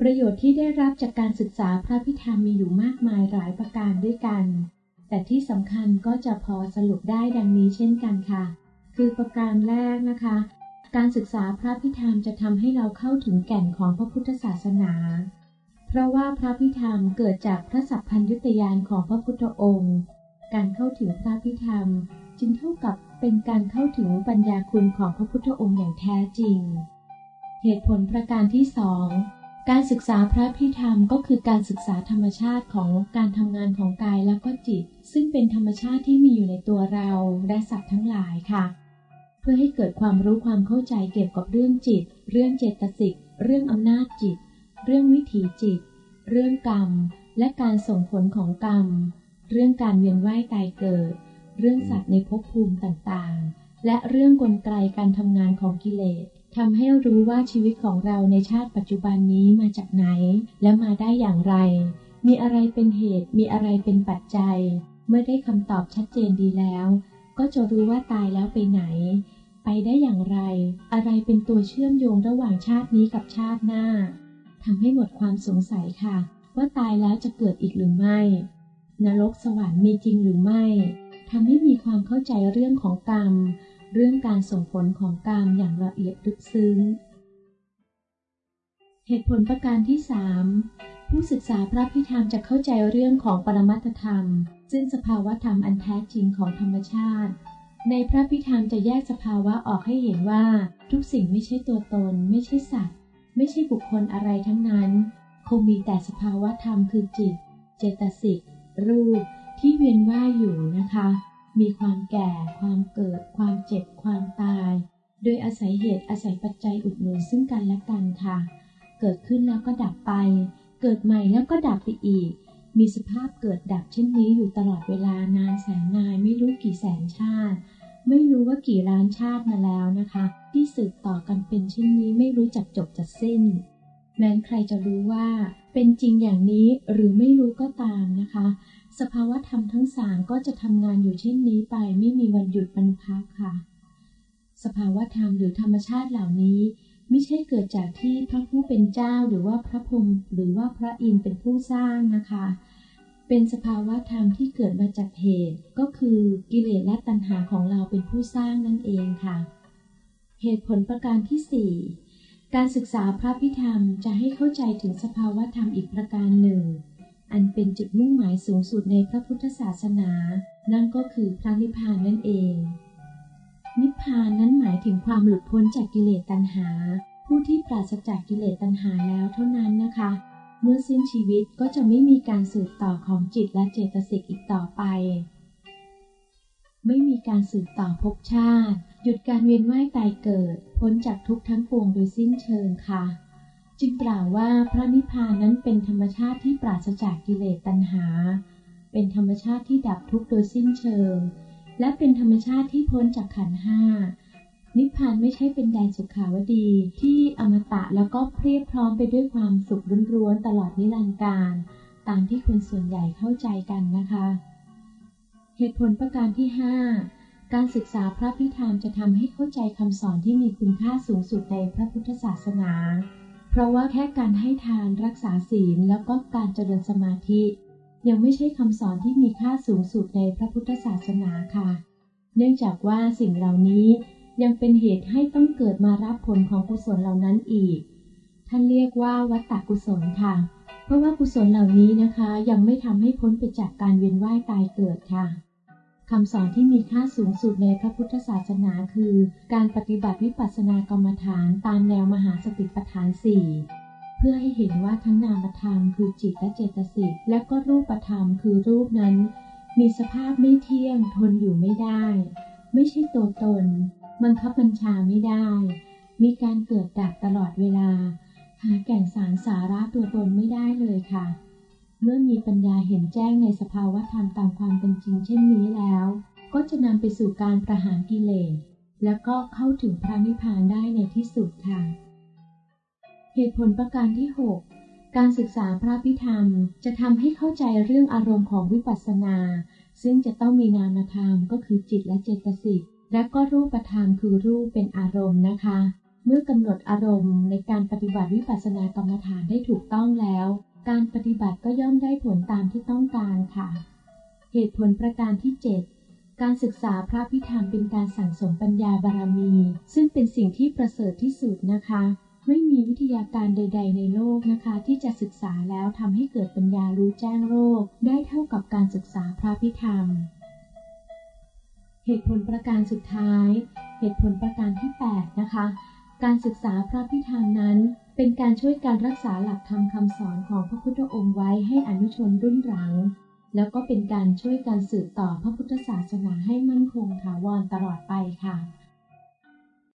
ประโยชน์ที่ได้รับจากการศึกษาพระพิธรรมมีอยู่มากมายหลายประการด้วยกัน แต่ที่สำคัญก็จะพอสรุปได้ดังนี้เช่นกันค่ะ คือประการแรกนะคะ การศึกษาพระพิธรรมจะทำให้เราเข้าถึงแก่นของพระพุทธศาสนา เพราะว่าพระพิธรรมเกิดจากพระสัพพัญญุตยานของพระพุทธองค์ การเข้าถึงพระพิธรรมจึงเท่ากับเป็นการเข้าถึงปัญญาคุณของพระพุทธองค์อย่างแท้จริง เหตุผลประการที่สอง การศึกษาพระพิธรรมก็คือการศึกษาธรรมชาติของการทำงานของกายแล้วก็จิต ซึ่งเป็นธรรมชาติที่มีอยู่ในตัวเราและสัตว์ทั้งหลายค่ะ เพื่อให้เกิดความรู้ความเข้าใจเกี่ยวกับเรื่องจิต เรื่องเจตสิก เรื่องอำนาจจิต เรื่องวิถีจิต เรื่องกรรม และการส่งผลของกรรม เรื่องการเวียนว่ายตายเกิด เรื่องสัตว์ในภพภูมิต่างๆ และเรื่องกลไกการทำงานของกิเลส ทำให้รู้ว่าชีวิตของเราในชาติปัจจุบันนี้มาจากไหน และมาได้อย่างไร มีอะไรเป็นเหตุ มีอะไรเป็นปัจจัย เมื่อได้คำตอบชัดเจนดีแล้ว ก็จะรู้ว่าตายแล้วไปไหน ไปได้อย่างไร อะไรเป็นตัวเชื่อมโยงระหว่างชาตินี้กับชาติหน้าทำให้หมดความสงสัยค่ะ ว่าตายแล้วจะเกิดอีกหรือไม่ นรกสวรรค์มีจริงหรือไม่ทำให้มีความเข้าใจเรื่องของกรรม เรื่องการส่งผลของกรรมอย่างละเอียดลึกซึ้ง เหตุผลประการที่ 3 ผู้ศึกษาพระพิธรรมจะเข้าใจเรื่องของปรมัตธรรม ซึ่งสภาวะธรรมอันแท้จริงของธรรมชาติ ในพระพิธรรมจะแยกสภาวะออกให้เห็นว่า ทุกสิ่งไม่ใช่ตัวตน ไม่ใช่สัตว์ ไม่ใช่บุคคลอะไรทั้งนั้น คงมีแต่สภาวะธรรมคือจิต เจตสิก รูป ที่เวียนว่ายอยู่นะคะ มีความแก่ ความเกิด ความเจ็บ ความตาย โดยอาศัยเหตุอาศัยปัจจัยอุดหนุนซึ่งกันและกันค่ะ เกิดขึ้นแล้วก็ดับไป เกิดใหม่แล้วก็ดับไปอีก มีสภาพเกิดดับเช่นนี้อยู่ตลอดเวลานานแสนนายไม่รู้กี่แสนชาติ ไม่รู้ว่ากี่ล้านชาติมาแล้วนะคะ ที่สืบต่อกันเป็นเช่นนี้ไม่รู้จักจบจักสิ้น แม้ใครจะรู้ว่าเป็นจริงอย่างนี้หรือไม่รู้ก็ตามนะคะ สภาวะธรรมทั้งสามก็จะทำงานอยู่เช่นนี้ไปไม่มีวันหยุดบรรพักค่ะ สภาวะธรรมหรือธรรมชาติเหล่านี้ ไม่ใช่เกิดจากที่พระผู้เป็นเจ้าหรือว่าพระพรหมหรือว่าพระอินทร์เป็นผู้สร้างนะคะ เป็นสภาวะธรรมที่เกิดมาจากเหตุ ก็คือกิเลสและตัณหาของเราเป็นผู้สร้างนั่นเองค่ะ เหตุผลประการที่ 4 การศึกษาพระพิธรรมจะให้เข้าใจถึงสภาวะธรรมอีกประการหนึ่ง อันเป็นจุดมุ่งหมายสูงสุดในพระพุทธศาสนา นั่นก็คือพระนิพพานนั่นเอง นิพพานนั้นหมายถึงความหลุดพ้นจากกิเลสตัณหา ผู้ที่ปราศจากกิเลสตัณหาแล้วเท่านั้นนะคะ เมื่อสิ้นชีวิตก็จะไม่มีการสืบต่อของจิตและเจตสิกอีกต่อไป ไม่มีการสืบต่อภพชาติ หยุดการเวียนว่ายตายเกิด พ้นจากทุกทั้งปวงโดยสิ้นเชิงค่ะ จึงกล่าวว่าพระนิพพานนั้นเป็นธรรมชาติที่ปราศจากกิเลสตัณหา เป็นธรรมชาติที่ดับทุกข์โดยสิ้นเชิง และเป็นธรรมชาติที่พ้นจากขันห้านิพพานไม่ใช่เป็นแดนสุขาวดีที่อมตะแล้วก็เพียบพร้อมไปด้วยความสุขร้วนๆตลอดนิรันดร์การ ตามที่คนส่วนใหญ่เข้าใจกันนะคะ เหตุผลประการที่ 5 การศึกษาพระพิธรรมจะทำให้เข้าใจคำสอนที่มีคุณค่าสูงสุดในพระพุทธศาสนา เพราะว่าแค่การให้ทานรักษาศีลแล้วก็การเจริญสมาธิ ยังไม่ใช่คำสอนที่มีค่าสูงสุดในพระพุทธศาสนาค่ะ เนื่องจากว่าสิ่งเหล่านี้ยังเป็นเหตุให้ต้องเกิดมารับผลของกุศลเหล่านั้นอีก ท่านเรียกว่าวัตตกุศลค่ะ เพราะว่ากุศลเหล่านี้นะคะ ยังไม่ทำให้พ้นไปจากการเวียนว่ายตายเกิดค่ะ คำสอนที่มีค่าสูงสุดในพระพุทธศาสนาคือ การปฏิบัติวิปัสสนากรรมฐานตามแนวมหาสติปัฏฐานสี่เพื่อให้เห็นว่าทั้งนามธรรมคือจิตและเจตสิกและก็รูปธรรมคือรูปนั้น มีสภาพไม่เที่ยงทนอยู่ไม่ได้ ไม่ใช่ตัวตน บังคับบัญชาไม่ได้ มีการเกิดดับตลอดเวลา หาแก่นสารสาระตัวตนไม่ได้เลยค่ะ เมื่อมีปัญญาเห็นแจ้งในสภาวะธรรมตามความเป็นจริงเช่นนี้แล้ว ก็จะนำไปสู่การประหารกิเลสแล้วก็เข้าถึงพระนิพพานได้ในที่สุดค่ะ เหตุผลประการที่ 6 การศึกษาพระพิธรรมจะทำให้เข้าใจเรื่องอารมณ์ของวิปัสสนา ซึ่งจะต้องมีนามธรรมก็คือจิตและเจตสิกและก็รูปธรรมคือรูปเป็นอารมณ์นะคะ เมื่อกำหนดอารมณ์ในการปฏิบัติวิปัสสนากรรมฐานได้ถูกต้องแล้ว การปฏิบัติก็ย่อมได้ผลตามที่ต้องการค่ะ เหตุผลประการที่ 7 การศึกษาพระพิธรรมเป็นการสั่งสมปัญญาบารมี ซึ่งเป็นสิ่งที่ประเสริฐที่สุดนะคะ ไม่มีวิทยาการใด ๆ ในโลกนะคะ ที่จะศึกษาแล้วทำให้เกิดปัญญารู้แจ้งโลก ได้เท่ากับการศึกษาพระพิธรรม เหตุผลประการสุดท้าย เหตุผลประการที่ 8 นะคะ การศึกษาพระพิธรรมนั้น เป็นการช่วยการรักษาหลักธรรมคำสอนของพระพุทธองค์ไว้ให้อนุชนรุ่นหลัง แล้วก็เป็นการช่วยการสืบต่อพระพุทธศาสนาให้มั่นคงถาวรตลอดไปค่ะ